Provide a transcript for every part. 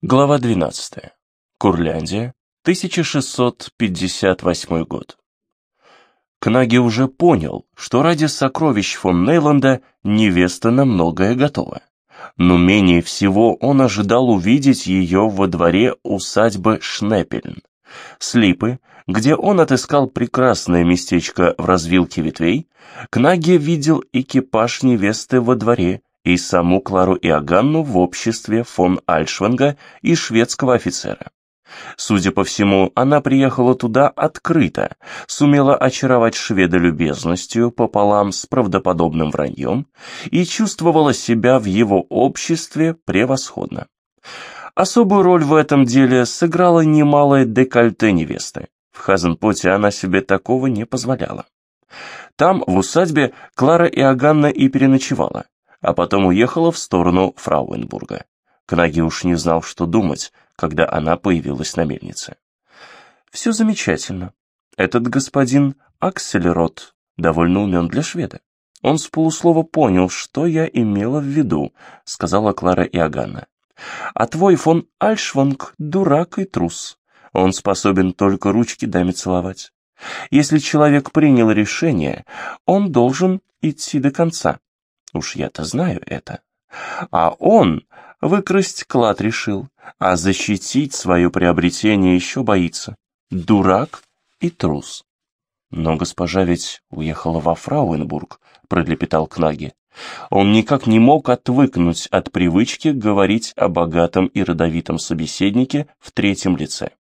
Глава 12. Курляндия, 1658 год. Кнаги уже понял, что ради сокровищ фон Нейланда невеста на многое готова. Но менее всего он ожидал увидеть ее во дворе усадьбы Шнепельн. Слипы, где он отыскал прекрасное местечко в развилке ветвей, Кнаги видел экипаж невесты во дворе и саму Клару Иоганну в обществе фон Альшванга и шведского офицера. Судя по всему, она приехала туда открыто, сумела очаровать шведа любезностью пополам с правдоподобным враньем и чувствовала себя в его обществе превосходно. Особую роль в этом деле сыграла немалое декольте невесты. В Хазенпоте она себе такого не позволяла. Там, в усадьбе, Клара Иоганна и переночевала а потом уехала в сторону Фрауенбурга. Кнаги уж не знал, что думать, когда она появилась на мельнице. «Все замечательно. Этот господин Акселерот довольно умен для шведа. Он с полуслова понял, что я имела в виду», — сказала Клара Иоганна. «А твой фон Альшванг — дурак и трус. Он способен только ручки даме целовать. Если человек принял решение, он должен идти до конца. Уж я-то знаю это. А он выкрасть клад решил, а защитить свое приобретение еще боится. Дурак и трус. Но госпожа ведь уехала во Фрауенбург, пролепетал Кнаги. Он никак не мог отвыкнуть от привычки говорить о богатом и родовитом собеседнике в третьем лице.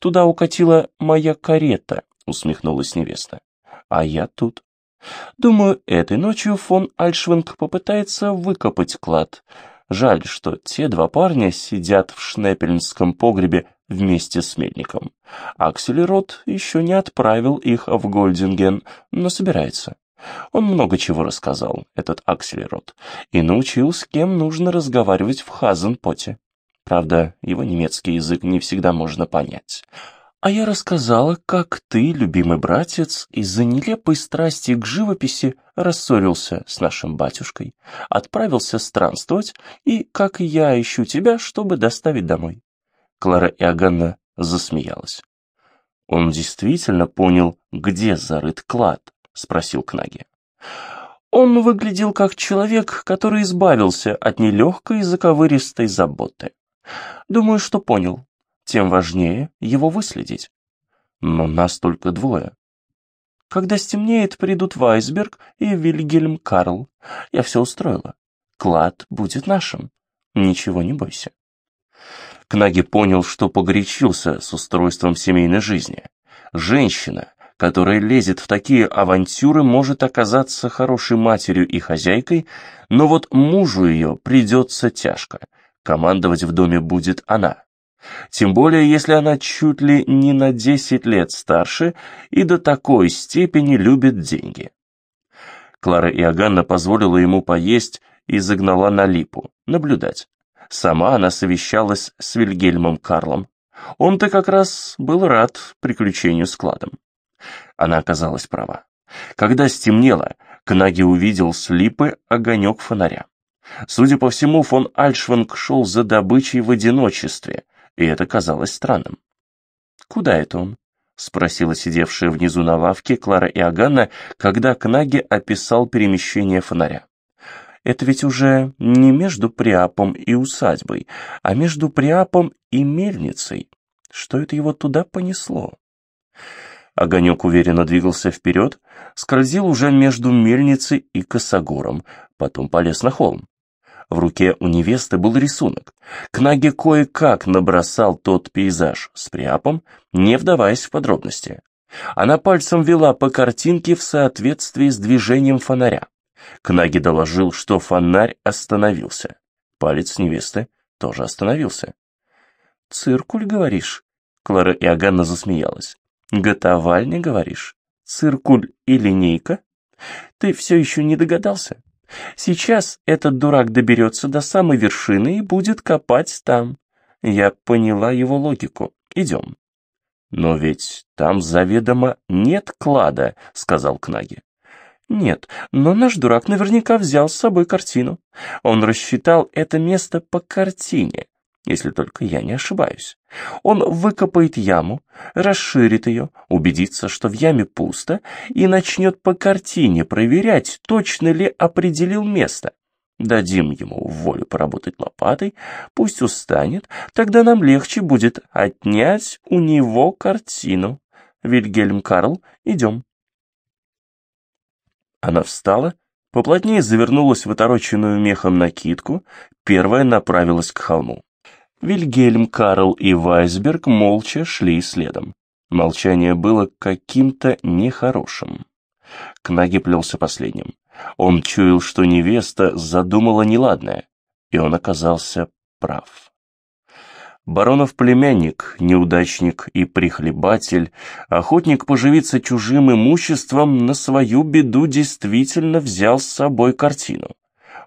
«Туда укатила моя карета», — усмехнулась невеста. «А я тут. Думаю, этой ночью фон Альшвинг попытается выкопать клад. Жаль, что те два парня сидят в шнепельнском погребе вместе с мельником. Акселерот еще не отправил их в Гольдинген, но собирается. Он много чего рассказал, этот Акселерот, и научил, с кем нужно разговаривать в Хазенпоте. Правда, его немецкий язык не всегда можно понять. А я рассказала, как ты, любимый братец, из-за нелепой страсти к живописи рассорился с нашим батюшкой, отправился странствовать, и как я ищу тебя, чтобы доставить домой. Клара Иоганна засмеялась. Он действительно понял, где зарыт клад, спросил Кнаги. Он выглядел как человек, который избавился от нелегкой заковыристой заботы. Думаю, что понял тем важнее его выследить. Но нас только двое. Когда стемнеет, придут Вайсберг и Вильгельм Карл. Я все устроила. Клад будет нашим. Ничего не бойся. Кнаги понял, что погорячился с устройством семейной жизни. Женщина, которая лезет в такие авантюры, может оказаться хорошей матерью и хозяйкой, но вот мужу ее придется тяжко. Командовать в доме будет она. Тем более, если она чуть ли не на 10 лет старше и до такой степени любит деньги. Клара Иоганна позволила ему поесть и загнала на липу, наблюдать. Сама она совещалась с Вильгельмом Карлом. Он-то как раз был рад приключению с кладом. Она оказалась права. Когда стемнело, Кнаги увидел с липы огонек фонаря. Судя по всему, фон Альшванг шел за добычей в одиночестве, и это казалось странным. «Куда это он?» — спросила сидевшая внизу на лавке Клара Иоганна, когда Кнаги описал перемещение фонаря. «Это ведь уже не между Приапом и усадьбой, а между Приапом и мельницей. Что это его туда понесло?» Огонек уверенно двигался вперед, скользил уже между мельницей и косогором, потом полез на холм. В руке у невесты был рисунок. Кнаги кое-как набросал тот пейзаж с приапом, не вдаваясь в подробности. Она пальцем вела по картинке в соответствии с движением фонаря. Кнаги доложил, что фонарь остановился. Палец невесты тоже остановился. «Циркуль, говоришь?» Клара Иоганна засмеялась. «Готовальня, говоришь? Циркуль и линейка? Ты все еще не догадался?» Сейчас этот дурак доберется до самой вершины и будет копать там. Я поняла его логику. Идем. Но ведь там заведомо нет клада, сказал Кнаги. Нет, но наш дурак наверняка взял с собой картину. Он рассчитал это место по картине. Если только я не ошибаюсь. Он выкопает яму, расширит ее, убедится, что в яме пусто, и начнет по картине проверять, точно ли определил место. Дадим ему волю поработать лопатой, пусть устанет, тогда нам легче будет отнять у него картину. Вильгельм Карл, идем. Она встала, поплотнее завернулась в отороченную мехом накидку, первая направилась к холму. Вильгельм, Карл и Вайсберг молча шли следом. Молчание было каким-то нехорошим. Кнаги плелся последним. Он чуял, что невеста задумала неладное, и он оказался прав. Баронов племянник, неудачник и прихлебатель, охотник поживиться чужим имуществом, на свою беду действительно взял с собой картину.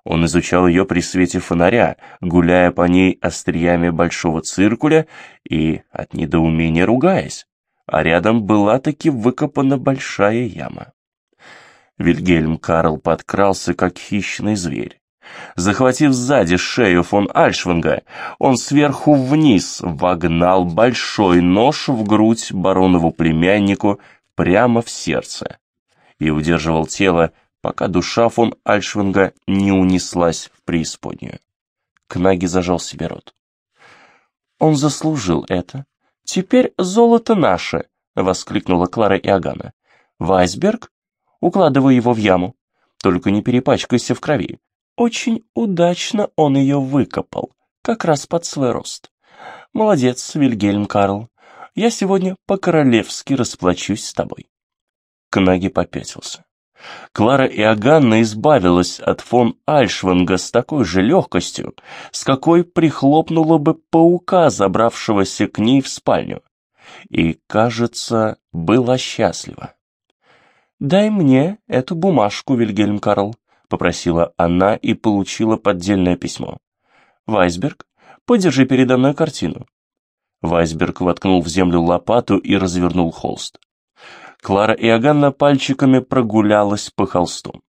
Он изучал ее при свете фонаря, гуляя по ней остриями большого циркуля и от недоумения ругаясь, а рядом была таки выкопана большая яма. Вильгельм Карл подкрался, как хищный зверь. Захватив сзади шею фон Альшвинга, он сверху вниз вогнал большой нож в грудь баронову племяннику прямо в сердце и удерживал тело, пока душа фон Альшвинга не унеслась в преисподнюю. Кнаги зажал себе рот. «Он заслужил это. Теперь золото наше!» — воскликнула Клара Иоганна. «Вайсберг, укладывай его в яму. Только не перепачкайся в крови. Очень удачно он ее выкопал, как раз под свой рост. Молодец, Вильгельм Карл. Я сегодня по-королевски расплачусь с тобой. Кнаги попятился. Клара Иоганна избавилась от фон Альшванга с такой же легкостью, с какой прихлопнула бы паука, забравшегося к ней в спальню. И, кажется, была счастлива. «Дай мне эту бумажку, Вильгельм Карл», — попросила она и получила поддельное письмо. «Вайсберг, подержи передо мной картину». Вайсберг воткнул в землю лопату и развернул холст. Клара Иоганна пальчиками прогулялась по холсту.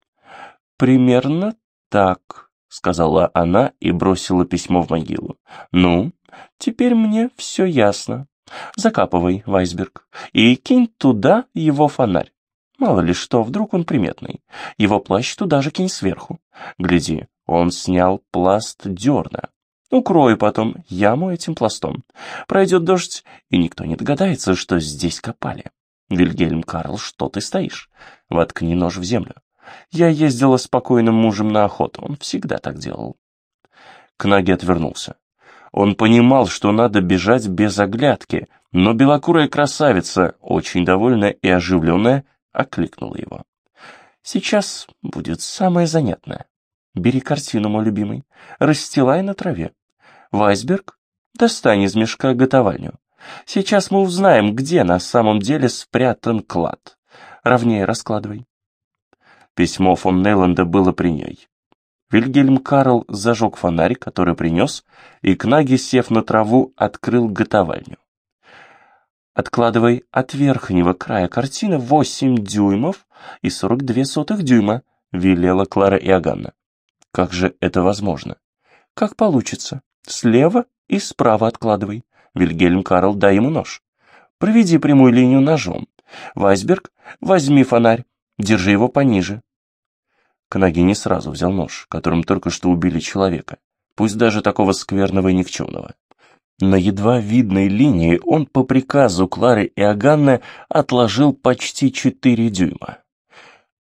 «Примерно так», — сказала она и бросила письмо в могилу. «Ну, теперь мне все ясно. Закапывай, Вайсберг, и кинь туда его фонарь. Мало ли что, вдруг он приметный. Его плащ туда же кинь сверху. Гляди, он снял пласт дерна. Укрой потом яму этим пластом. Пройдет дождь, и никто не догадается, что здесь копали. Вильгельм Карл, что ты стоишь? Воткни нож в землю. Я ездила с покойным мужем на охоту, он всегда так делал. Кнаги отвернулся. Он понимал, что надо бежать без оглядки, но белокурая красавица, очень довольная и оживленная, окликнула его. «Сейчас будет самое занятное. Бери картину, мой любимый, расстилай на траве. Вайсберг, достань из мешка готовальню. Сейчас мы узнаем, где на самом деле спрятан клад. Ровнее раскладывай». Письмо фон Нейланда было при ней. Вильгельм Карл зажег фонарь, который принес, и Кнаги, сев на траву, открыл готовальню. Откладывай от верхнего края картины 8 дюймов и 42 сотых дюйма, велела Клара Иоганна. Как же это возможно? Как получится. Слева и справа откладывай. Вильгельм Карл, дай ему нож. Проведи прямую линию ножом. Вайсберг, возьми фонарь, держи его пониже. Кнаги не сразу взял нож, которым только что убили человека, пусть даже такого скверного и никчемного. На едва видной линии он по приказу Клары Иоганны отложил почти четыре дюйма.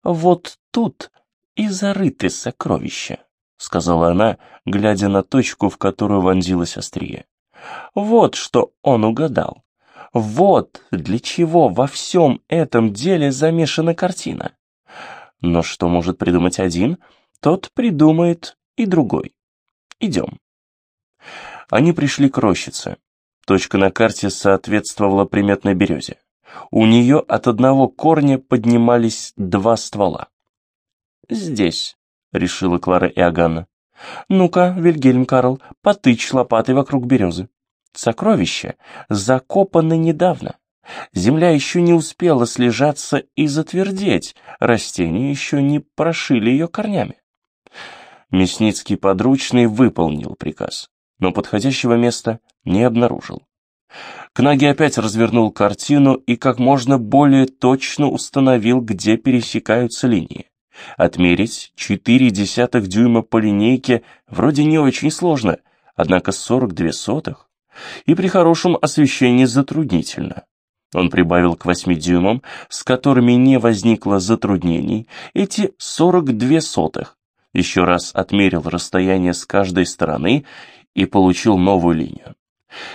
«Вот тут и зарыты сокровища», — сказала она, глядя на точку, в которую вонзилось острие. «Вот что он угадал. Вот для чего во всем этом деле замешана картина. Но что может придумать один, тот придумает и другой. Идем». Они пришли к рощице. Точка на карте соответствовала приметной березе. У нее от одного корня поднимались два ствола. «Здесь», — решила Клара Иоганна. «Ну-ка, Вильгельм Карл, потычь лопатой вокруг березы. Сокровища закопаны недавно. Земля еще не успела слежаться и затвердеть, растения еще не прошили ее корнями». Мясницкий подручный выполнил приказ. но подходящего места не обнаружил. Кнаги опять развернул картину и как можно более точно установил, где пересекаются линии. Отмерить 4 десятых дюйма по линейке вроде не очень сложно, однако 42 сотых и при хорошем освещении затруднительно. Он прибавил к 8 дюймам, с которыми не возникло затруднений, эти 42 сотых. Еще раз отмерил расстояние с каждой стороны и получил новую линию.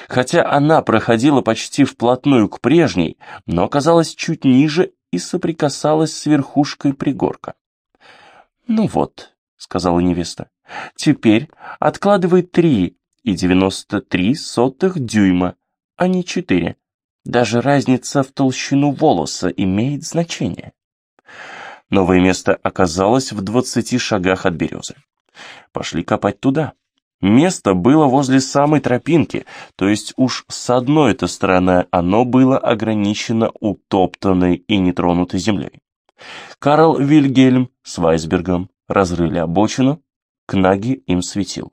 Хотя она проходила почти вплотную к прежней, но оказалась чуть ниже и соприкасалась с верхушкой пригорка. «Ну вот», — сказала невеста, — «теперь откладывай три и девяносто три сотых дюйма, а не четыре. Даже разница в толщину волоса имеет значение». Новое место оказалось в двадцати шагах от березы. Пошли копать туда. Место было возле самой тропинки, то есть уж с одной-то стороны оно было ограничено утоптанной и нетронутой землей. Карл Вильгельм с Вайсбергом разрыли обочину, Кнаги им светил.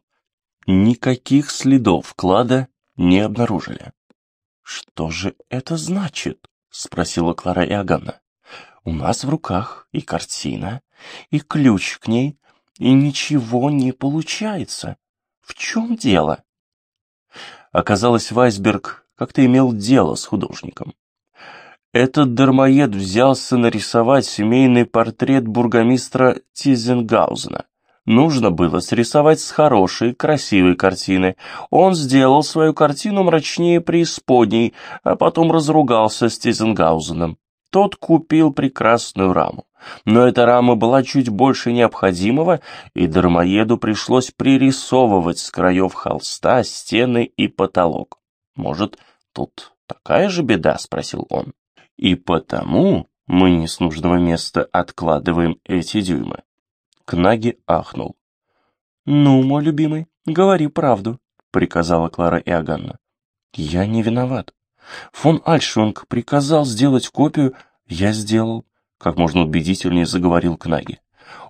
Никаких следов клада не обнаружили. «Что же это значит?» — спросила Клара Иоганна. «У нас в руках и картина, и ключ к ней, и ничего не получается. В чем дело? Оказалось, Вайсберг как-то имел дело с художником. Этот дармоед взялся нарисовать семейный портрет бургомистра Тизенгаузена. Нужно было срисовать с хорошей, красивой картины. Он сделал свою картину мрачнее преисподней, а потом разругался с Тизенгаузеном. Тот купил прекрасную раму. Но эта рама была чуть больше необходимого, и дармоеду пришлось пририсовывать с краев холста стены и потолок. «Может, тут такая же беда?» — спросил он. «И потому мы не с нужного места откладываем эти дюймы». Кнаги ахнул. «Ну, мой любимый, говори правду», — приказала Клара Иоганна. «Я не виноват. Фон Альшунг приказал сделать копию, я сделал, как можно убедительнее заговорил Кнаги.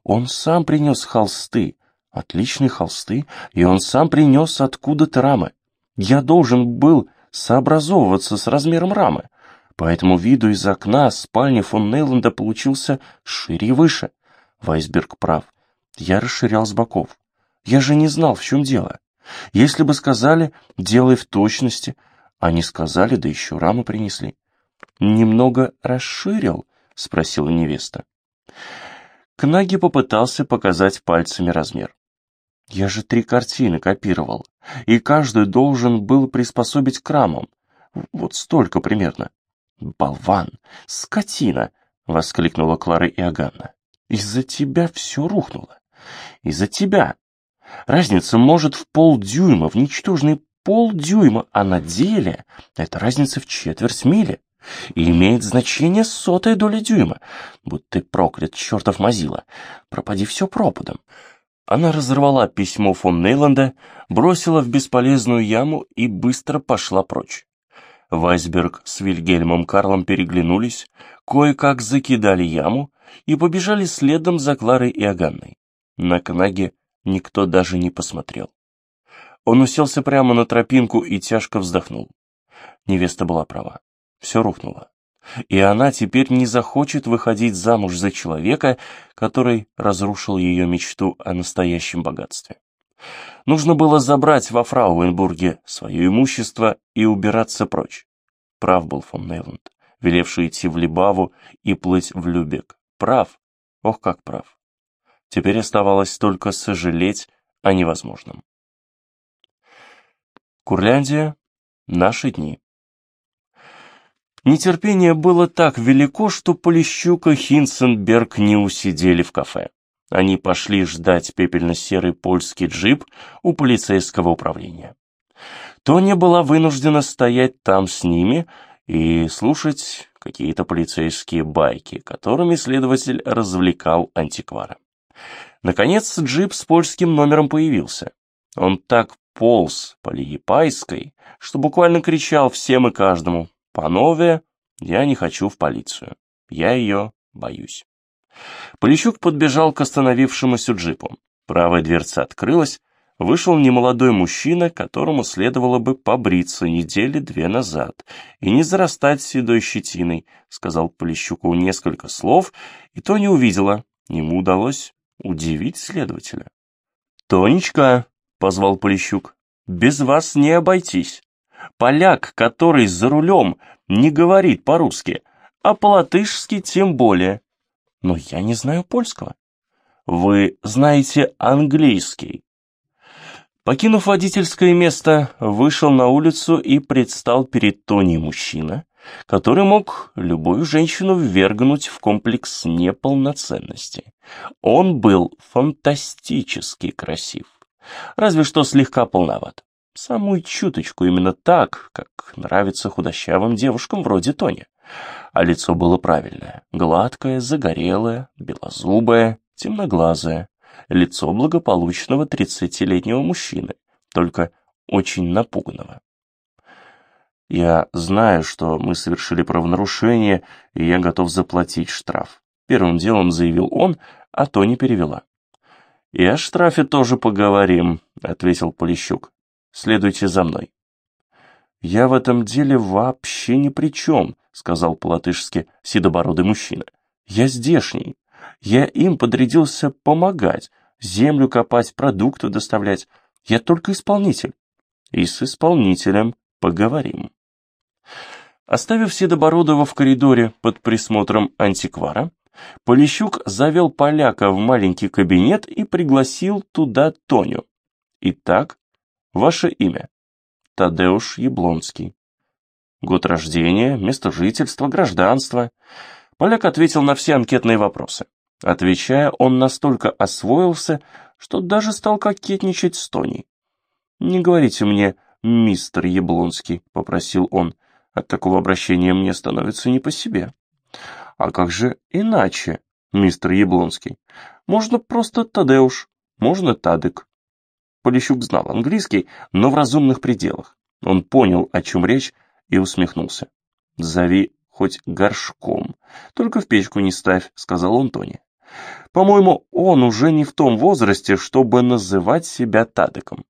Он сам принес холсты, отличные холсты, и он сам принес откуда-то рамы. Я должен был сообразовываться с размером рамы, поэтому виду из окна спальни фон Нейланда получился шире и выше. Вайсберг прав. Я расширял с боков. Я же не знал, в чем дело. Если бы сказали, делай в точности, они сказали, да еще рамы принесли. Немного расширил, спросила невеста. Кнаги попытался показать пальцами размер. Я же три картины копировал, и каждую должен был приспособить к рамам. Вот столько примерно. Болван, скотина, воскликнула Клара Иоганна. Из-за тебя все рухнуло. Из-за тебя. Разница может в полдюйма, в ничтожный полдюйма, а на деле это разница в четверть мили. И имеет значение сотая доля дюйма. Будь ты проклят, чертов мазила. Пропади все пропадом. Она разорвала письмо фон Нейланда, бросила в бесполезную яму и быстро пошла прочь. Вайсберг с Вильгельмом Карлом переглянулись, кое-как закидали яму и побежали следом за Кларой и Аганной. На Кнаге никто даже не посмотрел. Он уселся прямо на тропинку и тяжко вздохнул. Невеста была права. Все рухнуло. И она теперь не захочет выходить замуж за человека, который разрушил ее мечту о настоящем богатстве. Нужно было забрать во Фрауенбурге свое имущество и убираться прочь. Прав был фон Нейланд, велевший идти в Либаву и плыть в Любек. Прав, ох как прав. Теперь оставалось только сожалеть о невозможном. Курляндия. Наши дни. Нетерпение было так велико, что Полищук и Хинценберг не усидели в кафе. Они пошли ждать пепельно-серый польский джип у полицейского управления. Тоня была вынуждена стоять там с ними и слушать какие-то полицейские байки, которыми следователь развлекал антиквара. Наконец джип с польским номером появился. Он так полз по Лиепайской, что буквально кричал всем и каждому «Панове, я не хочу в полицию. Я ее боюсь». Полищук подбежал к остановившемуся джипу. Правая дверца открылась, вышел немолодой мужчина, которому следовало бы побриться недели две назад и не зарастать седой щетиной, сказал Полищуку несколько слов, и то не увидела. Ему удалось удивить следователя. «Тонечка», — позвал Полищук, — «без вас не обойтись. Поляк, который за рулем, не говорит по-русски, а по-латышски тем более. Но я не знаю польского. Вы знаете английский. Покинув водительское место, вышел на улицу и предстал перед Тони мужчина, который мог любую женщину ввергнуть в комплекс неполноценности. Он был фантастически красив, разве что слегка полноват. Самую чуточку именно так, как нравится худощавым девушкам вроде Тони. А лицо было правильное, гладкое, загорелое, белозубое, темноглазое. Лицо благополучного тридцатилетнего мужчины, только очень напуганного. Я знаю, что мы совершили правонарушение, и я готов заплатить штраф. Первым делом заявил он, а Тони перевела. «И о штрафе тоже поговорим», — ответил Полищук. «Следуйте за мной». «Я в этом деле вообще ни при чем», — сказал по-латышски седобородый мужчина. «Я здешний. Я им подрядился помогать, землю копать, продукты доставлять. Я только исполнитель. И с исполнителем поговорим». Оставив Седобородова в коридоре под присмотром антиквара, Полищук завел поляка в маленький кабинет и пригласил туда Тоню. «Итак, ваше имя?» Тадеуш Яблонский. Год рождения, место жительства, гражданство. Поляк ответил на все анкетные вопросы. Отвечая, он настолько освоился, что даже стал кокетничать с Тоней. «Не говорите мне, мистер Яблонский», — попросил он. «От такого обращения мне становится не по себе». «А как же иначе, мистер Яблонский? Можно просто Тадеуш, можно Тадык. Полищук знал английский, но в разумных пределах. Он понял, о чем речь, и усмехнулся. «Зови хоть горшком, только в печку не ставь», — сказал он Тони. «По-моему, он уже не в том возрасте, чтобы называть себя Тадыком».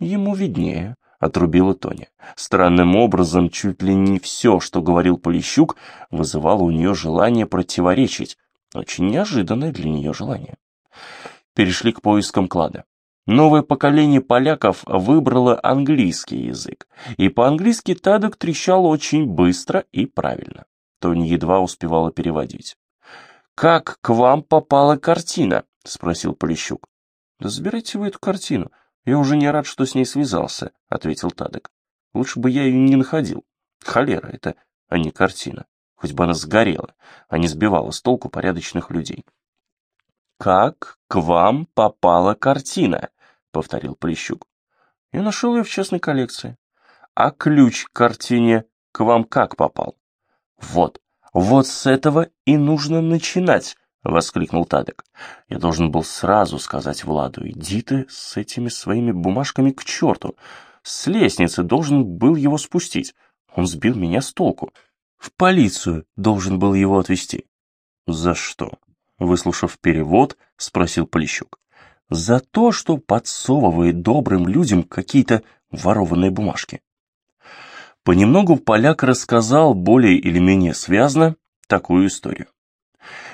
«Ему виднее», — отрубила Тоня. Странным образом, чуть ли не все, что говорил Полищук, вызывало у нее желание противоречить. Очень неожиданное для нее желание. Перешли к поискам клада. Новое поколение поляков выбрало английский язык, и по-английски Тадок трещал очень быстро и правильно. Тони едва успевала переводить. «Как к вам попала картина?» — спросил Полищук. «Да забирайте вы эту картину. Я уже не рад, что с ней связался», — ответил Тадок. «Лучше бы я ее не находил. Холера это, а не картина. Хоть бы она сгорела, а не сбивала с толку порядочных людей». «Как к вам попала картина?» — повторил Полищук. «Я нашел ее в частной коллекции». «А ключ к картине к вам как попал?» «Вот, вот с этого и нужно начинать», — воскликнул Тадек. «Я должен был сразу сказать Владу, иди ты с этими своими бумажками к черту. С лестницы должен был его спустить. Он сбил меня с толку. В полицию должен был его отвезти». «За что?» Выслушав перевод, спросил Полищук. «За то, что подсовывает добрым людям какие-то ворованные бумажки». Понемногу поляк рассказал более или менее связно такую историю.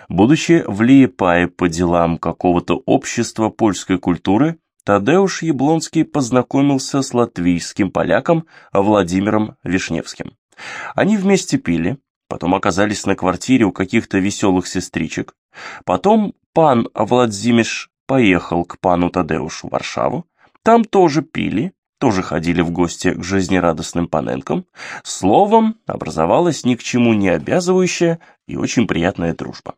Будучи в Лиепае по делам какого-то общества польской культуры, Тадеуш Яблонский познакомился с латвийским поляком Владимиром Вишневским. Они вместе пили, потом оказались на квартире у каких-то веселых сестричек, Потом пан Владзимиш поехал к пану Тадеушу в Варшаву. Там тоже пили, тоже ходили в гости к жизнерадостным паненкам. Словом, образовалась ни к чему не обязывающая и очень приятная дружба.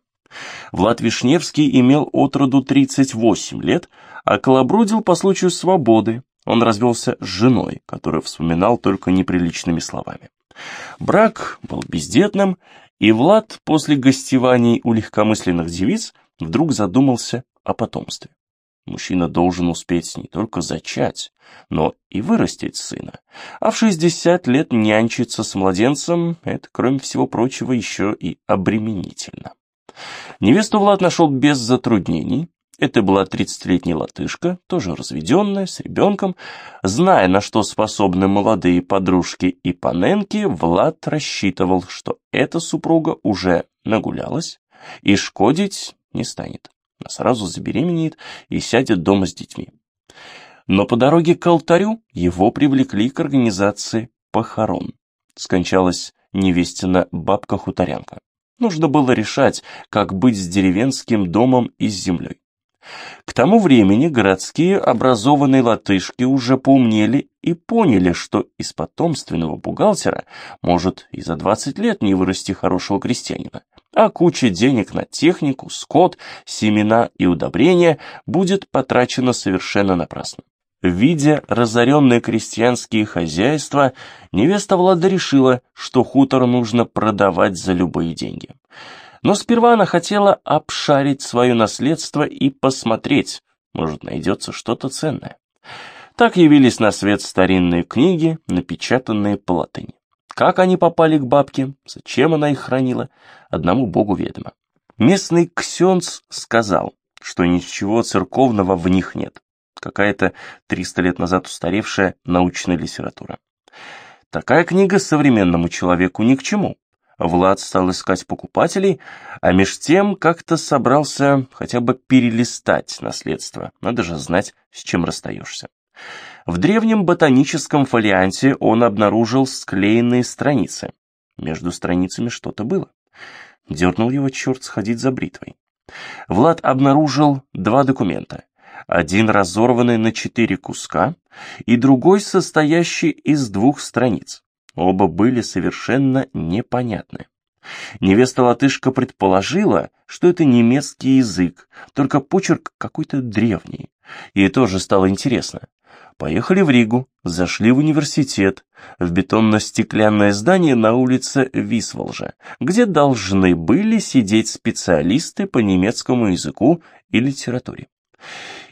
Влад Вишневский имел от роду 38 лет, а колобродил по случаю свободы. Он развелся с женой, которую вспоминал только неприличными словами. Брак был бездетным, и Влад после гостеваний у легкомысленных девиц вдруг задумался о потомстве. Мужчина должен успеть не только зачать, но и вырастить сына. А в 60 лет нянчиться с младенцем – это, кроме всего прочего, еще и обременительно. Невесту Влад нашел без затруднений, Это была 30-летняя латышка, тоже разведенная, с ребенком. Зная, на что способны молодые подружки и паненки, Влад рассчитывал, что эта супруга уже нагулялась и шкодить не станет. Сразу забеременеет и сядет дома с детьми. Но по дороге к алтарю его привлекли к организации похорон. Скончалась невестина бабка-хуторянка. Нужно было решать, как быть с деревенским домом и с землей. К тому времени городские образованные латышки уже поумнели и поняли, что из потомственного бухгалтера может и за 20 лет не вырасти хорошего крестьянина, а куча денег на технику, скот, семена и удобрения будет потрачена совершенно напрасно. Видя разоренные крестьянские хозяйства, невеста Влада решила, что хутор нужно продавать за любые деньги. Но сперва она хотела обшарить свое наследство и посмотреть, может, найдется что-то ценное. Так явились на свет старинные книги, напечатанные по латыни. Как они попали к бабке, зачем она их хранила, одному богу ведомо. Местный ксенц сказал, что ничего церковного в них нет. Какая-то 300 лет назад устаревшая научная литература. Такая книга современному человеку ни к чему. Влад стал искать покупателей, а меж тем как-то собрался хотя бы перелистать наследство. Надо же знать, с чем расстаешься. В древнем ботаническом фолианте он обнаружил склеенные страницы. Между страницами что-то было. Дернул его черт сходить за бритвой. Влад обнаружил два документа. Один разорванный на четыре куска, и другой состоящий из двух страниц. Оба были совершенно непонятны. Невеста-латышка предположила, что это немецкий язык, только почерк какой-то древний. Ей тоже стало интересно. Поехали в Ригу, зашли в университет, в бетонно-стеклянное здание на улице Висволжа, где должны были сидеть специалисты по немецкому языку и литературе.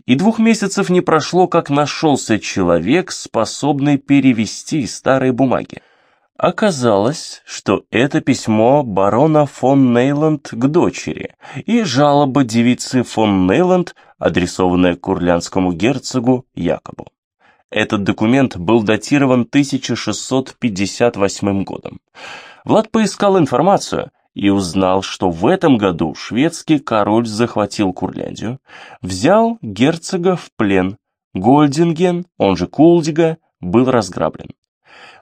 И двух месяцев не прошло, как нашелся человек, способный перевести старые бумаги. Оказалось, что это письмо барона фон Нейланд к дочери и жалоба девицы фон Нейланд, адресованная курлянскому герцогу Якобу. Этот документ был датирован 1658 годом. Влад поискал информацию и узнал, что в этом году шведский король захватил Курляндию, взял герцога в плен, Гольдинген, он же Кулдига, был разграблен.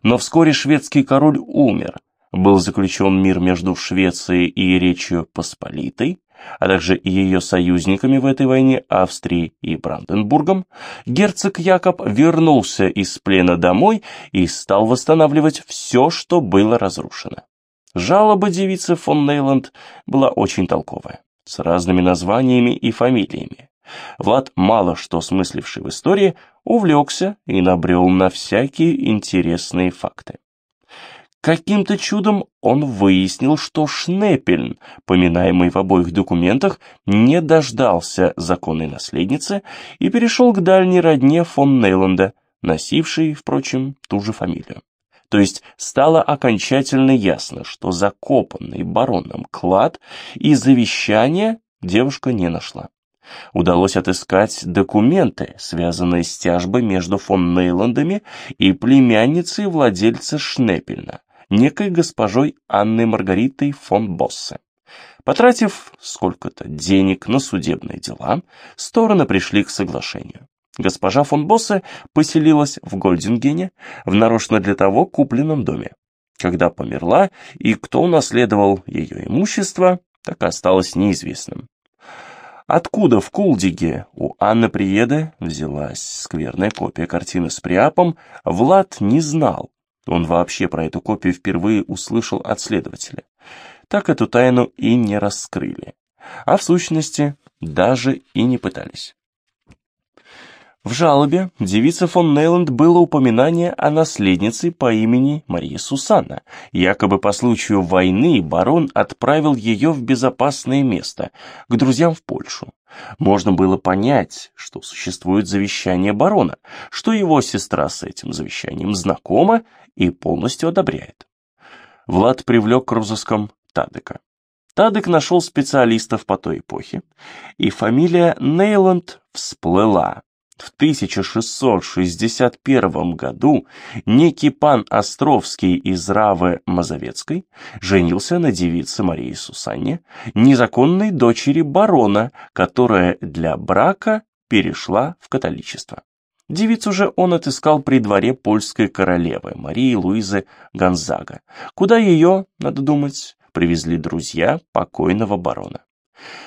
Но вскоре шведский король умер. Был заключен мир между Швецией и Речью Посполитой, а также и ее союзниками в этой войне Австрией и Бранденбургом, герцог Якоб вернулся из плена домой и стал восстанавливать все, что было разрушено. Жалоба девицы фон Нейланд была очень толковая, с разными названиями и фамилиями. Влад, мало что смысливший в истории, увлекся и набрел на всякие интересные факты. Каким-то чудом он выяснил, что Шнепельн, поминаемый в обоих документах, не дождался законной наследницы и перешел к дальней родне фон Нейланда, носившей, впрочем, ту же фамилию. То есть стало окончательно ясно, что закопанный бароном клад и завещание девушка не нашла удалось отыскать документы, связанные с тяжбой между фон Нейландами и племянницей владельца Шнепельна, некой госпожой Анной Маргаритой фон Боссе. Потратив сколько-то денег на судебные дела, стороны пришли к соглашению. Госпожа фон Боссе поселилась в Гольдингене, в нарочно для того купленном доме. Когда померла и кто унаследовал ее имущество, так и осталось неизвестным. Откуда в Кулдиге у Анны Приеды взялась скверная копия картины с Приапом, Влад не знал. Он вообще про эту копию впервые услышал от следователя. Так эту тайну и не раскрыли. А в сущности, даже и не пытались. В жалобе девицы фон Нейланд было упоминание о наследнице по имени Мария Сусанна. Якобы по случаю войны барон отправил ее в безопасное место, к друзьям в Польшу. Можно было понять, что существует завещание барона, что его сестра с этим завещанием знакома и полностью одобряет. Влад привлек к розыскам Тадека. Тадек нашел специалистов по той эпохе, и фамилия Нейланд всплыла. В 1661 году некий пан Островский из Равы Мазовецкой женился на девице Марии Сусанне, незаконной дочери барона, которая для брака перешла в католичество. Девицу же он отыскал при дворе польской королевы Марии Луизы Гонзага, куда ее, надо думать, привезли друзья покойного барона.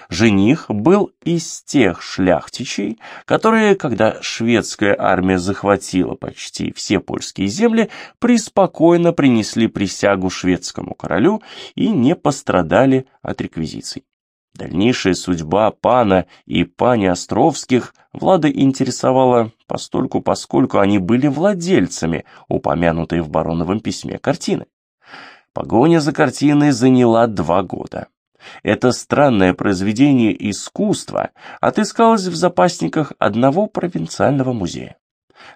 Жених был из тех шляхтичей, которые, когда шведская армия захватила почти все польские земли, преспокойно принесли присягу шведскому королю и не пострадали от реквизиций. Дальнейшая судьба пана и пани Островских Влада интересовала постольку, поскольку они были владельцами, упомянутой в бароновом письме картины. Погоня за картиной заняла два года. Это странное произведение искусства отыскалось в запасниках одного провинциального музея.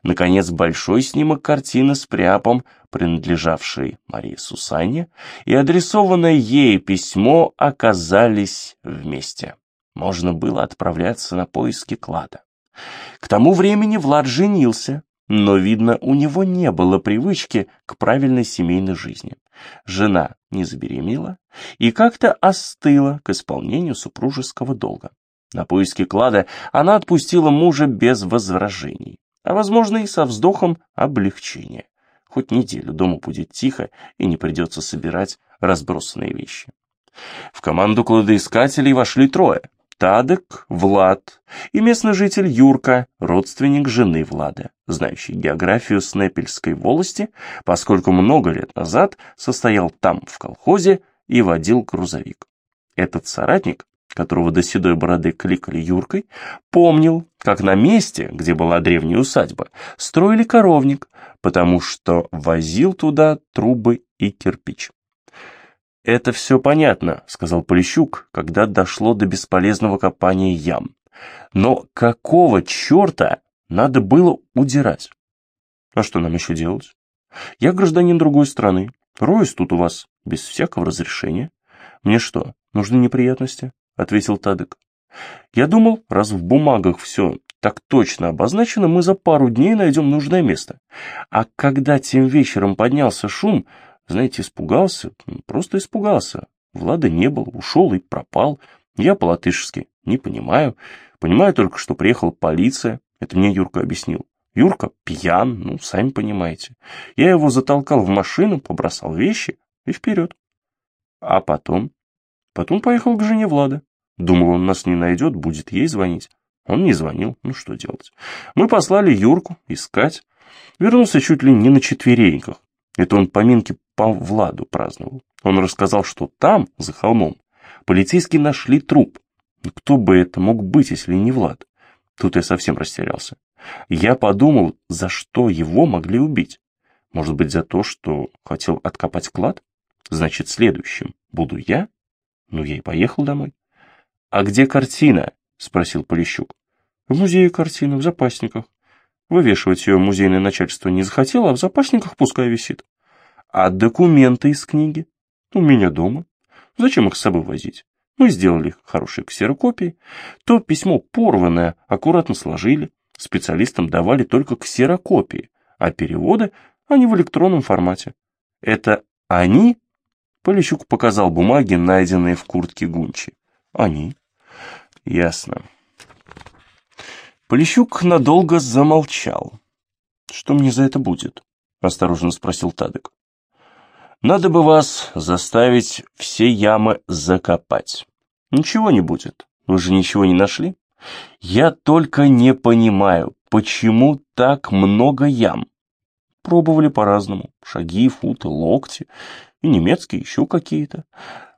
Наконец, большой снимок картины с пряпом, принадлежавший Марии Сусанне, и адресованное ей письмо оказались вместе. Можно было отправляться на поиски клада. К тому времени Влад женился, но, видно, у него не было привычки к правильной семейной жизни. Жена не забеременела и как-то остыла к исполнению супружеского долга. На поиски клада она отпустила мужа без возражений, а, возможно, и со вздохом облегчения. Хоть неделю дома будет тихо и не придется собирать разбросанные вещи. В команду кладоискателей вошли трое. Тадек, Влад и местный житель Юрка, родственник жены Влада, знающий географию Снепельской волости, поскольку много лет назад состоял там в колхозе и водил грузовик. Этот соратник, которого до седой бороды кликали Юркой, помнил, как на месте, где была древняя усадьба, строили коровник, потому что возил туда трубы и кирпич. «Это все понятно», — сказал Полищук, когда дошло до бесполезного копания ям. «Но какого черта надо было удирать?» «А что нам еще делать? Я гражданин другой страны, роюсь тут у вас без всякого разрешения. Мне что, нужны неприятности?» — ответил Тадык. «Я думал, раз в бумагах все так точно обозначено, мы за пару дней найдем нужное место. А когда тем вечером поднялся шум, знаете, испугался, просто испугался. Влада не было, ушел и пропал. Я по-латышски не понимаю. Понимаю только, что приехала полиция. Это мне Юрка объяснил. Юрка пьян, ну, сами понимаете. Я его затолкал в машину, побросал вещи и вперед. А потом? Потом поехал к жене Влада. Думал, он нас не найдет, будет ей звонить. Он не звонил, ну что делать. Мы послали Юрку искать. Вернулся чуть ли не на четвереньках. Это он поминки по Владу праздновал. Он рассказал, что там, за холмом, полицейские нашли труп. Ну, кто бы это мог быть, если не Влад? Тут я совсем растерялся. Я подумал, за что его могли убить. Может быть, за то, что хотел откопать клад? Значит, следующим буду я? Ну, я и поехал домой. «А где картина?» — спросил Полищук. «В музее картина, в запасниках. Вывешивать ее музейное начальство не захотело, а в запасниках пускай висит. А документы из книги? У меня дома. Зачем их с собой возить? Мы сделали хорошие ксерокопии. То письмо порванное аккуратно сложили. Специалистам давали только ксерокопии, а переводы они в электронном формате. Это они? Полищук показал бумаги, найденные в куртке Гунчи. Они. Ясно. Полищук надолго замолчал. «Что мне за это будет?» — осторожно спросил Тадек. Надо бы вас заставить все ямы закопать. Ничего не будет. Вы же ничего не нашли? Я только не понимаю, почему так много ям? Пробовали по-разному. Шаги, футы, локти. И немецкие еще какие-то.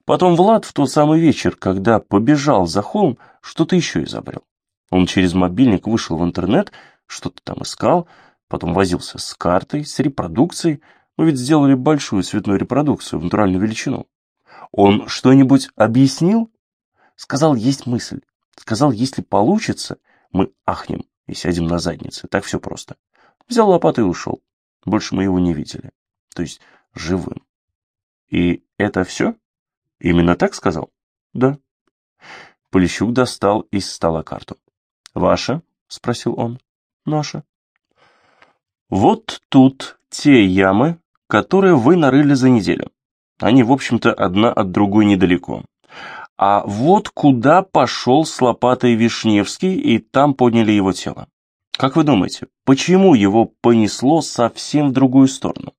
Потом Влад в тот самый вечер, когда побежал за холм, что-то еще изобрел. Он через мобильник вышел в интернет, что-то там искал, потом возился с картой, с репродукцией, мы ведь сделали большую цветную репродукцию в натуральную величину. Он что-нибудь объяснил? Сказал, есть мысль. Сказал, если получится, мы ахнем и сядем на заднице. Так все просто. Взял лопату и ушел. Больше мы его не видели. То есть живым. И это все? Именно так сказал? Да. Полищук достал из стола карту. «Ваша?» — спросил он. «Наша». «Вот тут те ямы, которые вы нарыли за неделю. Они, в общем-то, одна от другой недалеко. А вот куда пошел с лопатой Вишневский, и там подняли его тело. Как вы думаете, почему его понесло совсем в другую сторону?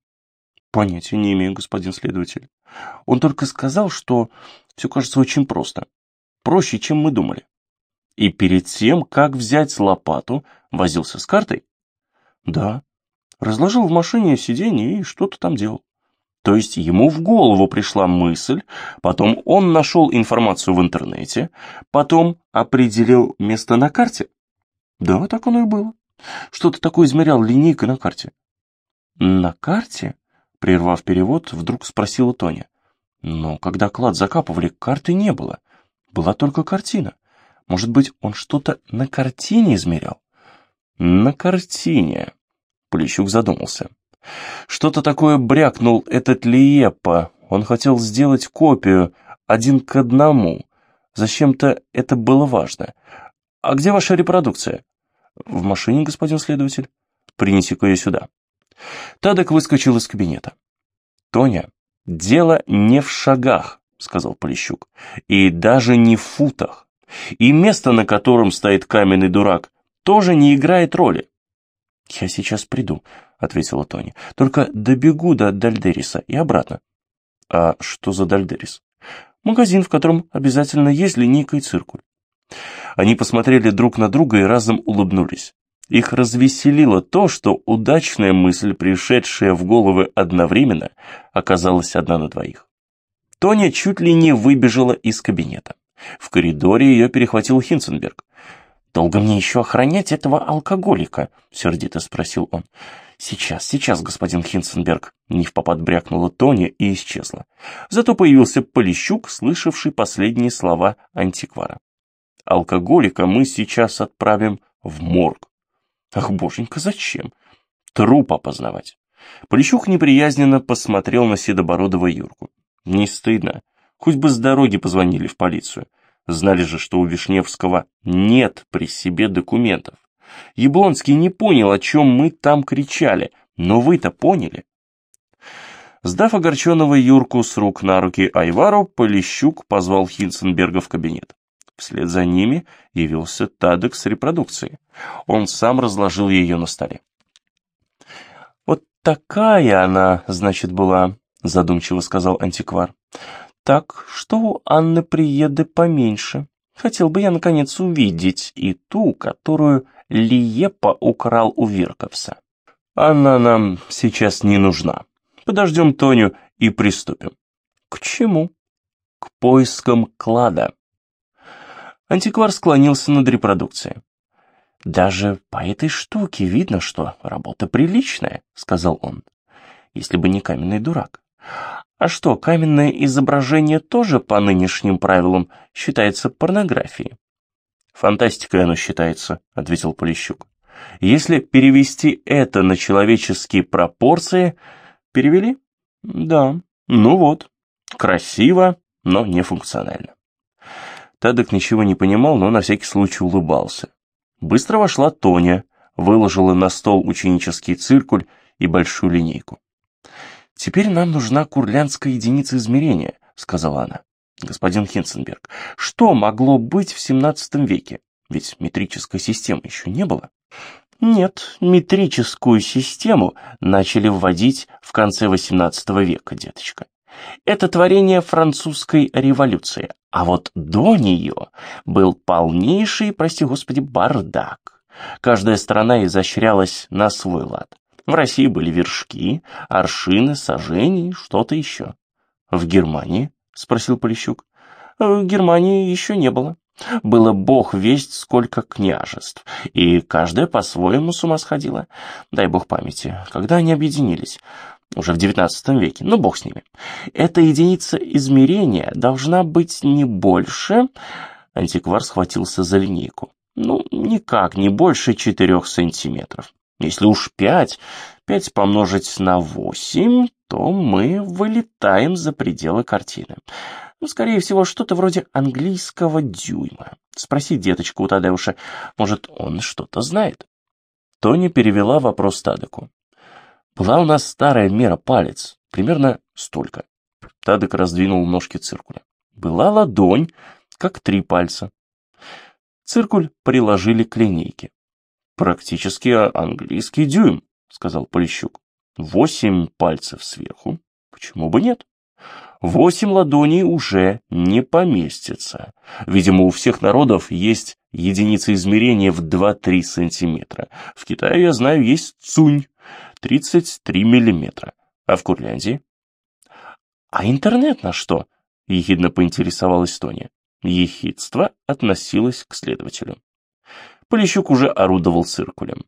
Понятия не имею, господин следователь. Он только сказал, что все кажется очень просто. Проще, чем мы думали. И перед тем, как взять лопату, возился с картой? Да. Разложил в машине сиденье и что-то там делал. То есть ему в голову пришла мысль, потом он нашел информацию в интернете, потом определил место на карте? Да, так оно и было. Что-то такое измерял линейкой на карте. На карте? Прервав перевод, вдруг спросила Тоня. Но когда клад закапывали, карты не было. Была только картина. Может быть, он что-то на картине измерял? На картине. Полищук задумался. Что-то такое брякнул этот Лиепа. Он хотел сделать копию один к одному. Зачем-то это было важно. А где ваша репродукция? В машине, господин следователь. Принеси-ка ее сюда. Тадок выскочил из кабинета. Тоня, дело не в шагах, сказал Полищук, и даже не в футах. И место, на котором стоит каменный дурак, тоже не играет роли. «Я сейчас приду», — ответила Тони. «Только добегу до Дальдериса и обратно». «А что за Дальдерис?» «Магазин, в котором обязательно есть линейка и циркуль». Они посмотрели друг на друга и разом улыбнулись. Их развеселило то, что удачная мысль, пришедшая в головы одновременно, оказалась одна на двоих. Тоня чуть ли не выбежала из кабинета. В коридоре ее перехватил Хинценберг. «Долго мне еще охранять этого алкоголика?» — сердито спросил он. «Сейчас, сейчас, господин Хинценберг», — не в попад брякнула Тоня и исчезла. Зато появился Полищук, слышавший последние слова антиквара. «Алкоголика мы сейчас отправим в морг». «Ах, боженька, зачем? Труп опознавать». Полищук неприязненно посмотрел на Седобородова Юрку. «Не стыдно. Хоть бы с дороги позвонили в полицию. Знали же, что у Вишневского нет при себе документов. Яблонский не понял, о чем мы там кричали, но вы-то поняли. Сдав огорченного Юрку с рук на руки Айвару, Полищук позвал Хинценберга в кабинет. Вслед за ними явился Тадек с репродукцией. Он сам разложил ее на столе. «Вот такая она, значит, была», — задумчиво сказал антиквар. Так что у Анны приеды поменьше. Хотел бы я, наконец, увидеть и ту, которую Лиепа украл у Вирковса. Она нам сейчас не нужна. Подождем Тоню и приступим. К чему? К поискам клада. Антиквар склонился над репродукцией. «Даже по этой штуке видно, что работа приличная», — сказал он. «Если бы не каменный дурак. А что, каменное изображение тоже по нынешним правилам считается порнографией? Фантастикой оно считается, ответил Полищук. Если перевести это на человеческие пропорции... Перевели? Да. Ну вот. Красиво, но не функционально. Тадок ничего не понимал, но на всякий случай улыбался. Быстро вошла Тоня, выложила на стол ученический циркуль и большую линейку. «Теперь нам нужна курлянская единица измерения», — сказала она. «Господин Хинценберг, что могло быть в XVII веке? Ведь метрической системы еще не было». «Нет, метрическую систему начали вводить в конце XVIII века, деточка. Это творение французской революции, а вот до нее был полнейший, прости господи, бардак. Каждая страна изощрялась на свой лад. В России были вершки, аршины, сажения, что-то еще. В Германии? Спросил Полищук. В Германии еще не было. Было бог весть сколько княжеств, и каждая по-своему с ума сходила. Дай бог памяти, когда они объединились? Уже в девятнадцатом веке, ну бог с ними. Эта единица измерения должна быть не больше... Антиквар схватился за линейку. Ну, никак не больше четырех сантиметров. Если уж пять, пять помножить на восемь, то мы вылетаем за пределы картины. Ну, скорее всего, что-то вроде английского дюйма. Спроси деточку у Тадеуша, может, он что-то знает. Тони перевела вопрос Тадеку. Была у нас старая мера палец, примерно столько. Тадек раздвинул ножки циркуля. Была ладонь, как три пальца. Циркуль приложили к линейке. «Практически английский дюйм», — сказал Полищук. «Восемь пальцев сверху. Почему бы нет?» Восемь ладоней уже не поместится. Видимо, у всех народов есть единица измерения в 2-3 сантиметра. В Китае, я знаю, есть цунь, 33 миллиметра. А в Курляндии? А интернет на что? Ехидно поинтересовалась Тоня. Ехидство относилось к следователю. Полищук уже орудовал циркулем.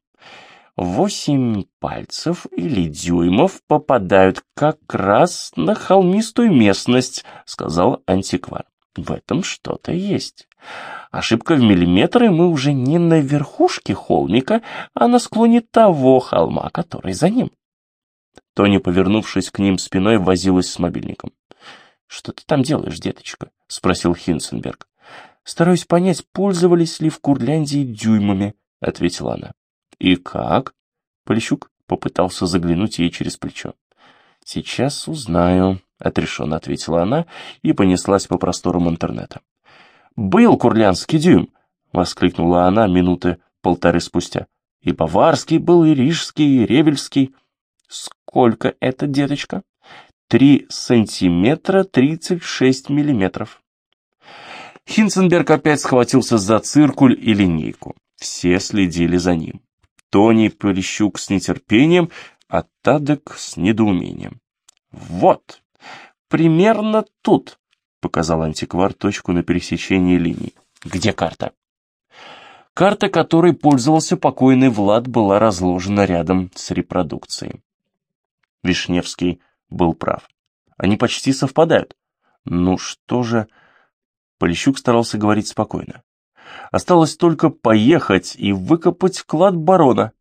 Восемь пальцев или дюймов попадают как раз на холмистую местность, сказал антиквар. В этом что-то есть. Ошибка в миллиметры мы уже не на верхушке холмика, а на склоне того холма, который за ним. Тони, повернувшись к ним спиной, возилась с мобильником. «Что ты там делаешь, деточка?» — спросил Хинценберг. «Стараюсь понять, пользовались ли в Курляндии дюймами», — ответила она. «И как?» Полищук попытался заглянуть ей через плечо. «Сейчас узнаю», — отрешенно ответила она и понеслась по просторам интернета. «Был курлянский дюйм!» — воскликнула она минуты полторы спустя. «И баварский был, и рижский, и ревельский. Сколько это, деточка?» «Три сантиметра тридцать шесть миллиметров». Хинценберг опять схватился за циркуль и линейку. Все следили за ним. Тони Полищук с нетерпением, а Тадек с недоумением. «Вот, примерно тут», — показал антиквар точку на пересечении линий. «Где карта?» Карта, которой пользовался покойный Влад, была разложена рядом с репродукцией. Вишневский был прав. Они почти совпадают. Ну что же... Полищук старался говорить спокойно. Осталось только поехать и выкопать клад барона.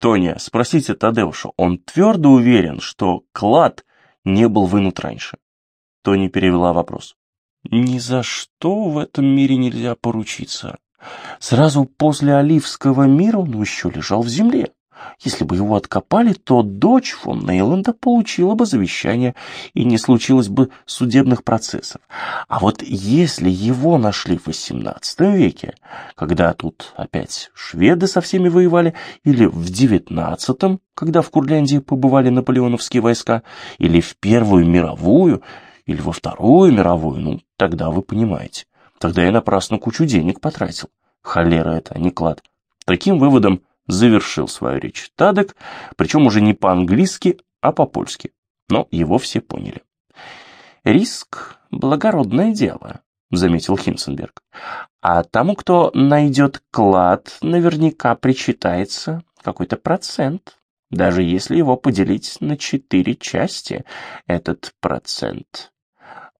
Тоня, спросите Тадеуша, он твердо уверен, что клад не был вынут раньше. Тони перевела вопрос. Ни за что в этом мире нельзя поручиться. Сразу после Оливского мира он еще лежал в земле. Если бы его откопали, то дочь фон Нейланда получила бы завещание, и не случилось бы судебных процессов. А вот если его нашли в XVIII веке, когда тут опять шведы со всеми воевали, или в XIX, когда в Курляндии побывали наполеоновские войска, или в Первую мировую, или во Вторую мировую, ну, тогда вы понимаете. Тогда я напрасно кучу денег потратил. Холера это, а не клад. Таким выводом завершил свою речь Тадек, причем уже не по-английски, а по-польски. Но его все поняли. «Риск — благородное дело», — заметил Хинценберг. «А тому, кто найдет клад, наверняка причитается какой-то процент, даже если его поделить на четыре части, этот процент».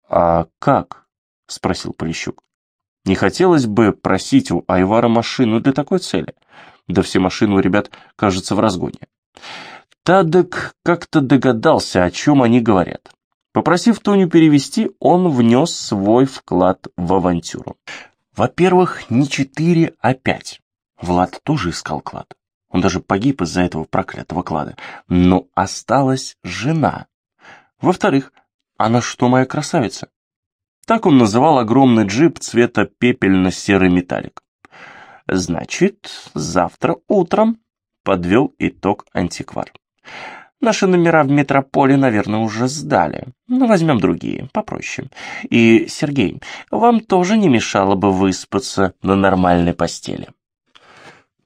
«А как?» — спросил Полищук. «Не хотелось бы просить у Айвара машину для такой цели. Да все машины у ребят, кажется, в разгоне. Тадек как-то догадался, о чем они говорят. Попросив Тоню перевести, он внес свой вклад в авантюру. Во-первых, не четыре, а пять. Влад тоже искал клад. Он даже погиб из-за этого проклятого клада. Но осталась жена. Во-вторых, она что, моя красавица? Так он называл огромный джип цвета пепельно-серый металлик. Значит, завтра утром, подвел итог антиквар. Наши номера в метрополе, наверное, уже сдали. Но возьмем другие, попроще. И, Сергей, вам тоже не мешало бы выспаться на нормальной постели.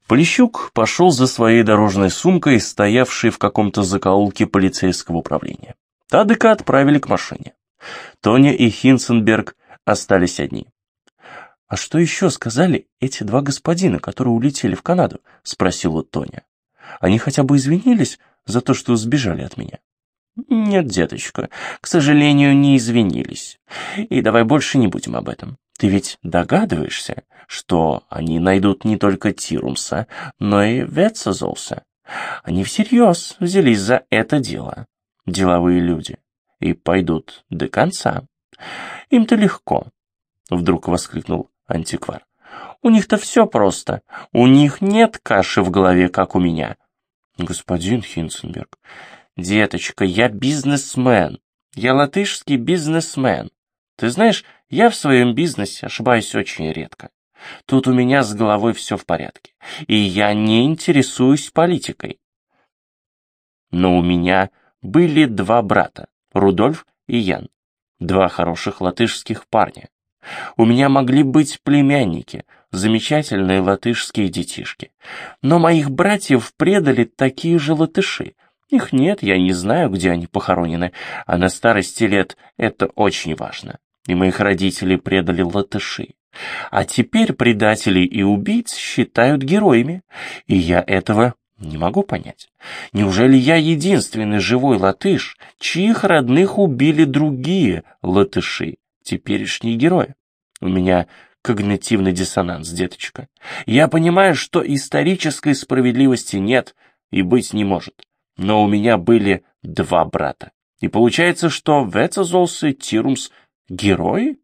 Полищук пошел за своей дорожной сумкой, стоявшей в каком-то закоулке полицейского управления. Тадыка отправили к машине. Тоня и Хинценберг остались одни. «А что еще сказали эти два господина, которые улетели в Канаду?» — спросила Тоня. «Они хотя бы извинились за то, что сбежали от меня?» «Нет, деточка, к сожалению, не извинились. И давай больше не будем об этом. Ты ведь догадываешься, что они найдут не только Тирумса, но и Ветцезолса. Они всерьез взялись за это дело. Деловые люди. И пойдут до конца. Им-то легко, вдруг воскликнул антиквар. У них-то все просто. У них нет каши в голове, как у меня. Господин Хинценберг, деточка, я бизнесмен. Я латышский бизнесмен. Ты знаешь, я в своем бизнесе ошибаюсь очень редко. Тут у меня с головой все в порядке, и я не интересуюсь политикой. Но у меня были два брата, Рудольф и Ян, два хороших латышских парня. У меня могли быть племянники, замечательные латышские детишки. Но моих братьев предали такие же латыши. Их нет, я не знаю, где они похоронены, а на старости лет это очень важно. И моих родителей предали латыши. А теперь предателей и убийц считают героями, и я этого не могу понять. Неужели я единственный живой латыш, чьих родных убили другие латыши, теперешние герои? У меня когнитивный диссонанс, деточка. Я понимаю, что исторической справедливости нет и быть не может. Но у меня были два брата. И получается, что Вецезолс и Тирумс — герои?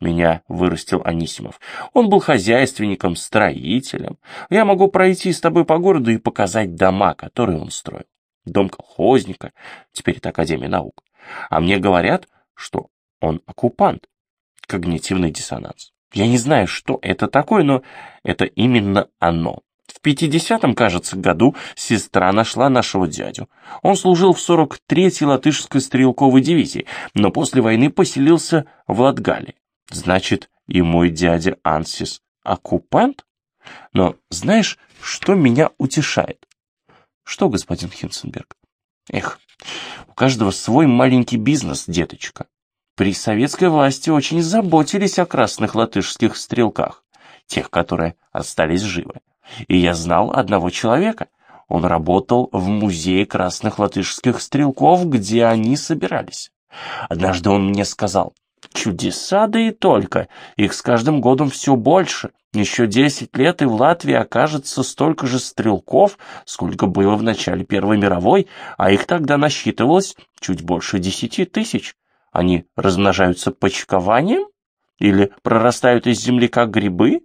Меня вырастил Анисимов. Он был хозяйственником, строителем. Я могу пройти с тобой по городу и показать дома, которые он строил. Дом колхозника, теперь это Академия наук. А мне говорят, что он оккупант. Когнитивный диссонанс. Я не знаю, что это такое, но это именно оно. В 50-м, кажется, году сестра нашла нашего дядю. Он служил в 43-й латышской стрелковой дивизии, но после войны поселился в Латгале. Значит, и мой дядя Ансис оккупант? Но знаешь, что меня утешает? Что, господин Хинценберг? Эх, у каждого свой маленький бизнес, деточка. При советской власти очень заботились о красных латышских стрелках, тех, которые остались живы. И я знал одного человека. Он работал в музее красных латышских стрелков, где они собирались. Однажды он мне сказал, Чудеса, да и только. Их с каждым годом все больше. Еще десять лет, и в Латвии окажется столько же стрелков, сколько было в начале Первой мировой, а их тогда насчитывалось чуть больше десяти тысяч. Они размножаются почкованием? Или прорастают из земли как грибы?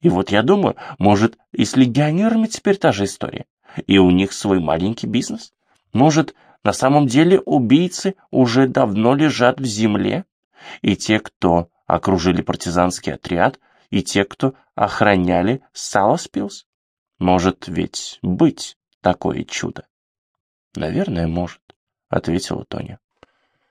И вот я думаю, может, и с легионерами теперь та же история. И у них свой маленький бизнес. Может, на самом деле убийцы уже давно лежат в земле, и те, кто окружили партизанский отряд, и те, кто охраняли Саласпилс? Может ведь быть такое чудо? Наверное, может, ответила Тоня.